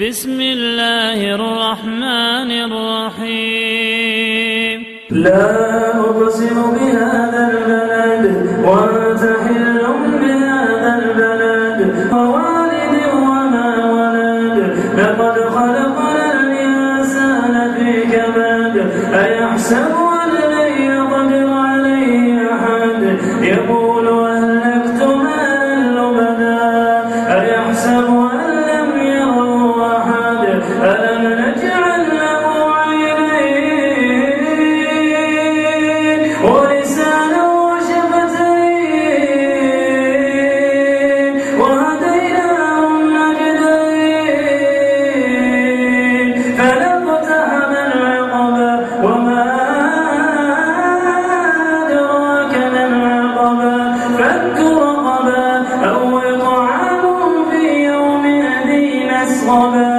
بسم الله الرحمن الرحيم. لا أقسم بهذا البلد وأنت حل بهذا البلد. ووالد وما ولد لقد خلقنا الإنسان في كبد. أيحسب أن لن يقدر عليه أحد؟ يقول وهديناه النجدين فلاقتحم العقبة. وما أدراك ما العقبة فك رقبة أو إطعام في يوم ذي مسغبة